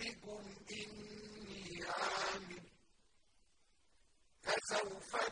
رَبِّكُمْ إِنِّي عَامِلٌ ۖ فَسَوْفَ